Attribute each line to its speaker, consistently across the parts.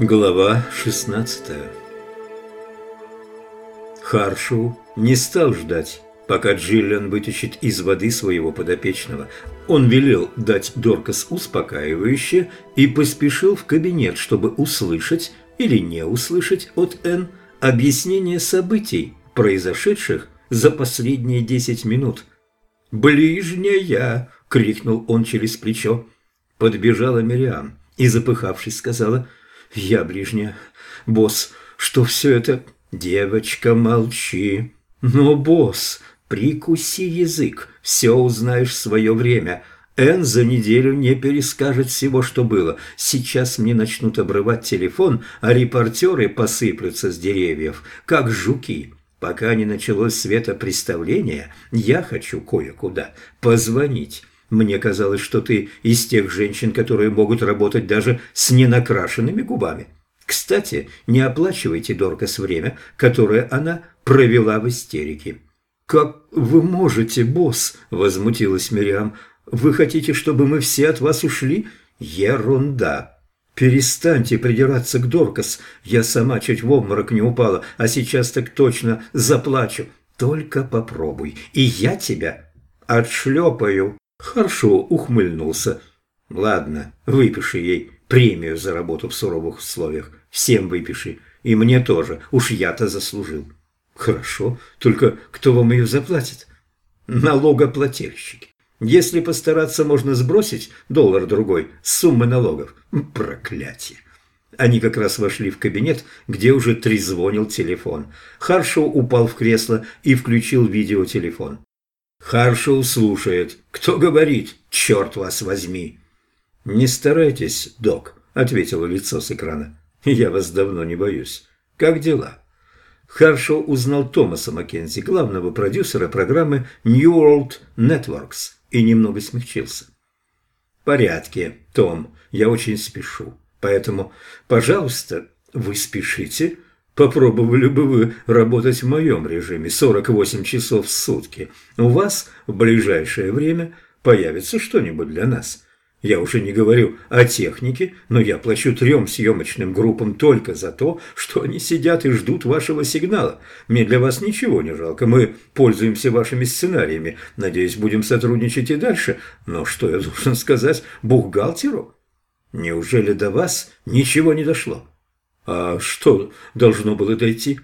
Speaker 1: Глава 16 Харшоу не стал ждать, пока Джиллиан вытащит из воды своего подопечного. Он велел дать Доркас успокаивающее и поспешил в кабинет, чтобы услышать или не услышать от Энн объяснение событий, произошедших за последние десять минут. «Ближняя!» — крикнул он через плечо. Подбежала Мириам и, запыхавшись, сказала – я ближняя. Босс, что все это... Девочка, молчи. Но, босс, прикуси язык, все узнаешь в свое время. Эн за неделю не перескажет всего, что было. Сейчас мне начнут обрывать телефон, а репортеры посыплются с деревьев, как жуки. Пока не началось светопреставление, я хочу кое-куда позвонить. Мне казалось, что ты из тех женщин, которые могут работать даже с ненакрашенными губами. Кстати, не оплачивайте Доркас время, которое она провела в истерике. «Как вы можете, босс?» – возмутилась Мириам. «Вы хотите, чтобы мы все от вас ушли? Ерунда!» «Перестаньте придираться к Доркас. Я сама чуть в обморок не упала, а сейчас так точно заплачу. Только попробуй, и я тебя отшлепаю». Хорошо ухмыльнулся. Ладно, выпиши ей премию за работу в суровых условиях. Всем выпиши. И мне тоже. Уж я-то заслужил. Хорошо. Только кто вам ее заплатит? Налогоплательщики. Если постараться, можно сбросить доллар-другой с суммы налогов. Проклятие. Они как раз вошли в кабинет, где уже трезвонил телефон. Харшоу упал в кресло и включил видеотелефон. Харшоу слушает. Кто говорит? Черт вас возьми. Не старайтесь, док, ответило лицо с экрана. Я вас давно не боюсь. Как дела? Харшоу узнал Томаса Маккензи, главного продюсера программы New World Networks, и немного смягчился. В порядке, Том, я очень спешу. Поэтому, пожалуйста, вы спешите Попробовали бы вы работать в моем режиме 48 часов в сутки. У вас в ближайшее время появится что-нибудь для нас. Я уже не говорю о технике, но я плачу трем съемочным группам только за то, что они сидят и ждут вашего сигнала. Мне для вас ничего не жалко, мы пользуемся вашими сценариями. Надеюсь, будем сотрудничать и дальше. Но что я должен сказать бухгалтеру? Неужели до вас ничего не дошло? А что должно было дойти?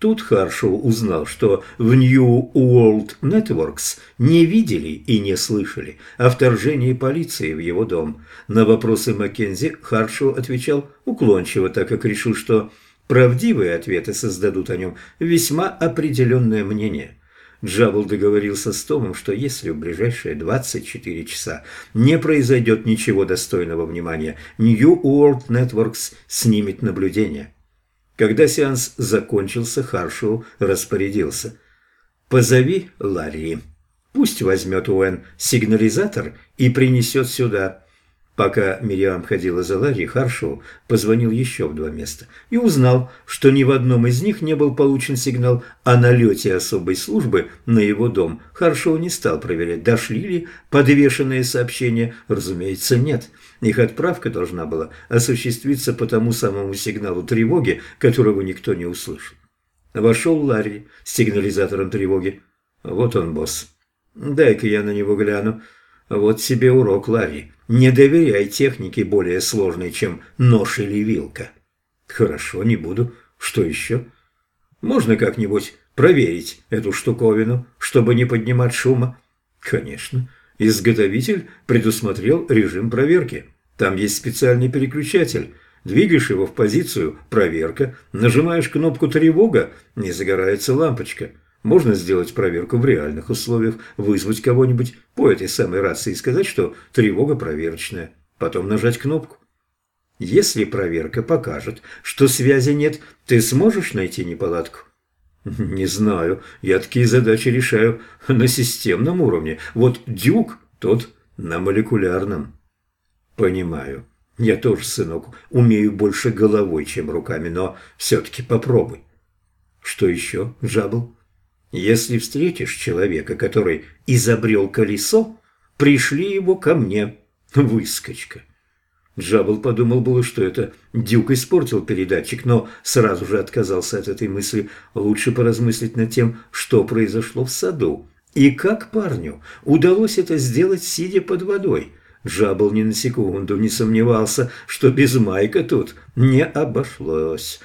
Speaker 1: Тут Харшоу узнал, что в New World Networks не видели и не слышали о вторжении полиции в его дом. На вопросы Маккензи Харшоу отвечал уклончиво, так как решил, что правдивые ответы создадут о нем весьма определенное мнение. Джабл договорился с Томом, что если в ближайшие 24 часа не произойдет ничего достойного внимания, New World Networks снимет наблюдение. Когда сеанс закончился, Харшоу распорядился. «Позови Ларри. Пусть возьмет Уэн сигнализатор и принесет сюда». Пока Мириам ходила за Ларри, Харшоу позвонил еще в два места и узнал, что ни в одном из них не был получен сигнал о налете особой службы на его дом. Харшоу не стал проверять, дошли ли подвешенные сообщения. Разумеется, нет. Их отправка должна была осуществиться по тому самому сигналу тревоги, которого никто не услышал. Вошел Ларри с сигнализатором тревоги. Вот он, босс. Дай-ка я на него гляну. Вот себе урок, Ларри. Не доверяй технике более сложной, чем нож или вилка. Хорошо, не буду. Что еще? Можно как-нибудь проверить эту штуковину, чтобы не поднимать шума? Конечно. Изготовитель предусмотрел режим проверки. Там есть специальный переключатель. Двигаешь его в позицию «Проверка», нажимаешь кнопку «Тревога» – не загорается лампочка – можно сделать проверку в реальных условиях, вызвать кого-нибудь по этой самой рации и сказать, что тревога проверочная. Потом нажать кнопку. Если проверка покажет, что связи нет, ты сможешь найти неполадку? Не знаю. Я такие задачи решаю на системном уровне. Вот Дюк, тот на молекулярном. Понимаю. Я тоже, сынок, умею больше головой, чем руками, но все-таки попробуй. Что еще, Джабл? Если встретишь человека, который изобрел колесо, пришли его ко мне. Выскочка. Джабл подумал было, что это Дюк испортил передатчик, но сразу же отказался от этой мысли. Лучше поразмыслить над тем, что произошло в саду. И как парню удалось это сделать, сидя под водой. Джабл ни на секунду не сомневался, что без Майка тут не обошлось.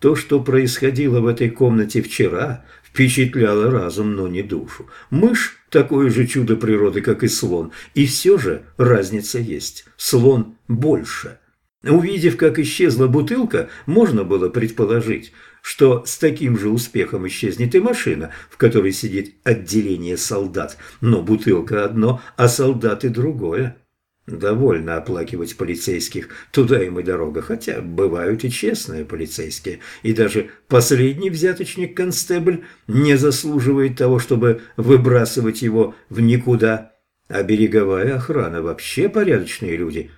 Speaker 1: То, что происходило в этой комнате вчера, впечатляло разум, но не душу. Мышь – такое же чудо природы, как и слон, и все же разница есть. Слон больше. Увидев, как исчезла бутылка, можно было предположить, что с таким же успехом исчезнет и машина, в которой сидит отделение солдат, но бутылка одно, а солдаты другое. Довольно оплакивать полицейских, туда им и дорога, хотя бывают и честные полицейские, и даже последний взяточник-констебль не заслуживает того, чтобы выбрасывать его в никуда, а береговая охрана вообще порядочные люди.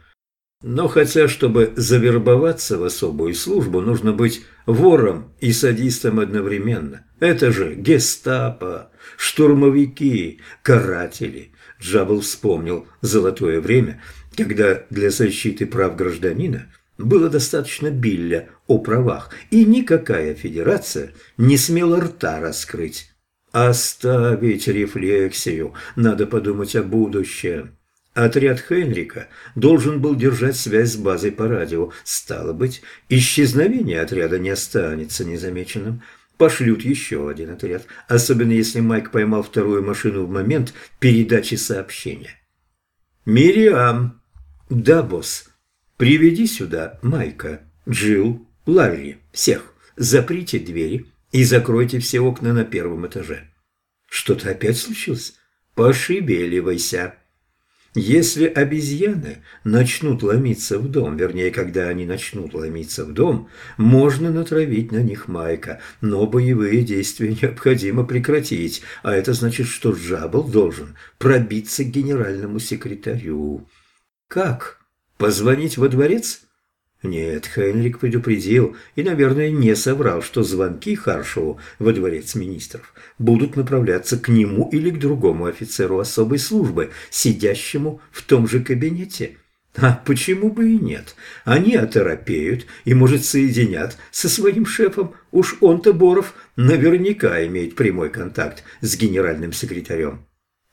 Speaker 1: Но хотя, чтобы завербоваться в особую службу, нужно быть вором и садистом одновременно. Это же гестапо, штурмовики, каратели – Джабл вспомнил золотое время, когда для защиты прав гражданина было достаточно билля о правах, и никакая федерация не смела рта раскрыть. Оставить рефлексию, надо подумать о будущем. Отряд Хенрика должен был держать связь с базой по радио. Стало быть, исчезновение отряда не останется незамеченным пошлют еще один отряд, особенно если Майк поймал вторую машину в момент передачи сообщения. «Мириам!» «Да, босс. Приведи сюда Майка, Джилл, Ларри, всех. Заприте двери и закройте все окна на первом этаже». «Что-то опять случилось?» «Пошибеливайся!» Если обезьяны начнут ломиться в дом, вернее, когда они начнут ломиться в дом, можно натравить на них майка, но боевые действия необходимо прекратить, а это значит, что Джабл должен пробиться к генеральному секретарю. Как? Позвонить во дворец? Нет, Хенрик предупредил и, наверное, не соврал, что звонки Харшоу во дворец министров будут направляться к нему или к другому офицеру особой службы, сидящему в том же кабинете. А почему бы и нет? Они оторопеют и, может, соединят со своим шефом. Уж он-то, Боров, наверняка имеет прямой контакт с генеральным секретарем.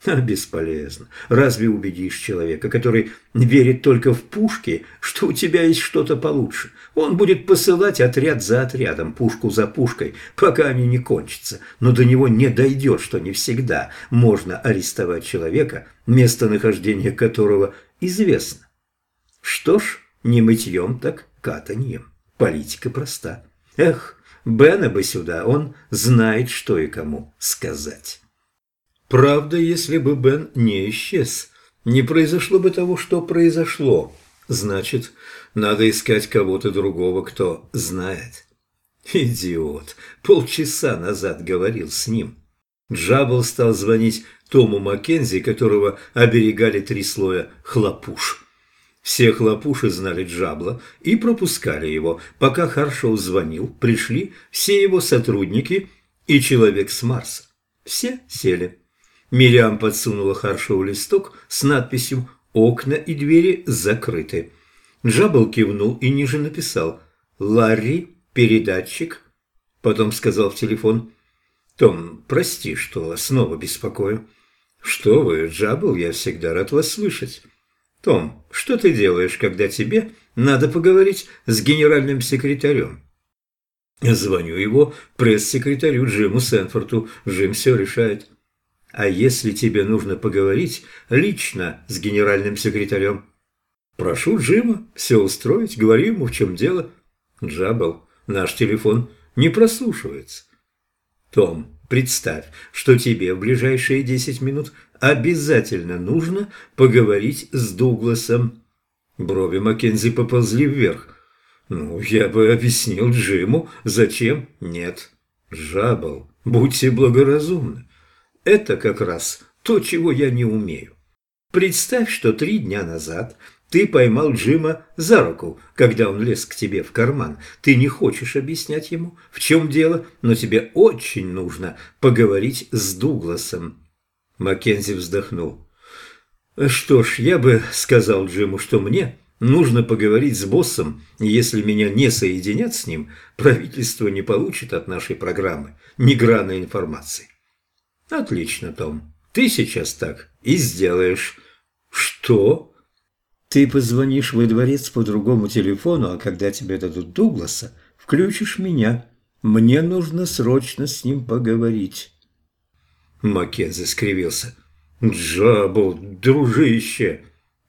Speaker 1: Бесполезно. Разве убедишь человека, который верит только в пушки, что у тебя есть что-то получше? Он будет посылать отряд за отрядом, пушку за пушкой, пока они не кончатся. Но до него не дойдет, что не всегда можно арестовать человека, местонахождение которого известно. Что ж, не мытьем, так катаньем. Политика проста. Эх, Бена бы сюда, он знает, что и кому сказать. Правда, если бы Бен не исчез, не произошло бы того, что произошло. Значит, надо искать кого-то другого, кто знает. Идиот. Полчаса назад говорил с ним. Джабл стал звонить Тому Маккензи, которого оберегали три слоя хлопуш. Все хлопуши знали Джабла и пропускали его. Пока Харшоу звонил, пришли все его сотрудники и человек с Марса. Все сели. Мириам подсунула Харшоу листок с надписью «Окна и двери закрыты». Джабл кивнул и ниже написал «Ларри, передатчик». Потом сказал в телефон «Том, прости, что снова беспокою». «Что вы, Джабл, я всегда рад вас слышать». «Том, что ты делаешь, когда тебе надо поговорить с генеральным секретарем?» Звоню его пресс-секретарю Джиму Сенфорту. Джим все решает. А если тебе нужно поговорить лично с генеральным секретарем? Прошу Джима все устроить, говори ему, в чем дело. Джабал, наш телефон не прослушивается. Том, представь, что тебе в ближайшие десять минут обязательно нужно поговорить с Дугласом. Брови Маккензи поползли вверх. Ну, я бы объяснил Джиму, зачем? Нет. Джабал, будьте благоразумны. Это как раз то, чего я не умею. Представь, что три дня назад Ты поймал Джима за руку, когда он лез к тебе в карман. Ты не хочешь объяснять ему, в чем дело, но тебе очень нужно поговорить с Дугласом. Маккензи вздохнул. Что ж, я бы сказал Джиму, что мне нужно поговорить с боссом, и если меня не соединят с ним, правительство не получит от нашей программы ни грана информации. Отлично, Том. Ты сейчас так и сделаешь. Что? Ты позвонишь во дворец по другому телефону, а когда тебе дадут Дугласа, включишь меня. Мне нужно срочно с ним поговорить. Маккензи скривился. «Джабл, дружище,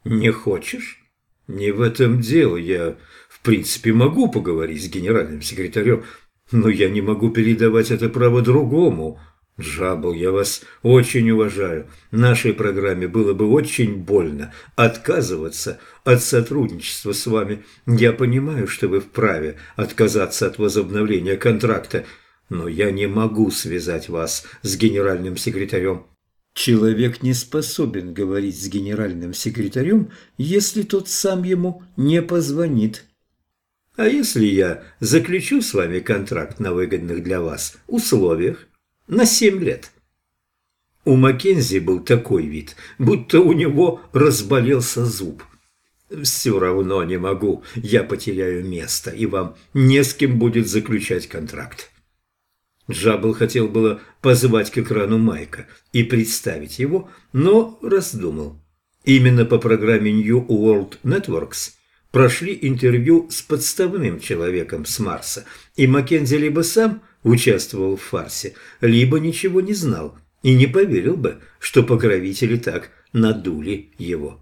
Speaker 1: не хочешь?» «Не в этом дело. Я, в принципе, могу поговорить с генеральным секретарем, но я не могу передавать это право другому. Джабл, я вас очень уважаю. Нашей программе было бы очень больно отказываться от сотрудничества с вами. Я понимаю, что вы вправе отказаться от возобновления контракта, но я не могу связать вас с генеральным секретарем. Человек не способен говорить с генеральным секретарем, если тот сам ему не позвонит. А если я заключу с вами контракт на выгодных для вас условиях на семь лет? У Маккензи был такой вид, будто у него разболелся зуб. «Все равно не могу, я потеряю место, и вам не с кем будет заключать контракт». Джабл хотел было позвать к экрану Майка и представить его, но раздумал. Именно по программе New World Networks прошли интервью с подставным человеком с Марса, и Маккензи либо сам участвовал в фарсе, либо ничего не знал и не поверил бы, что покровители так надули его.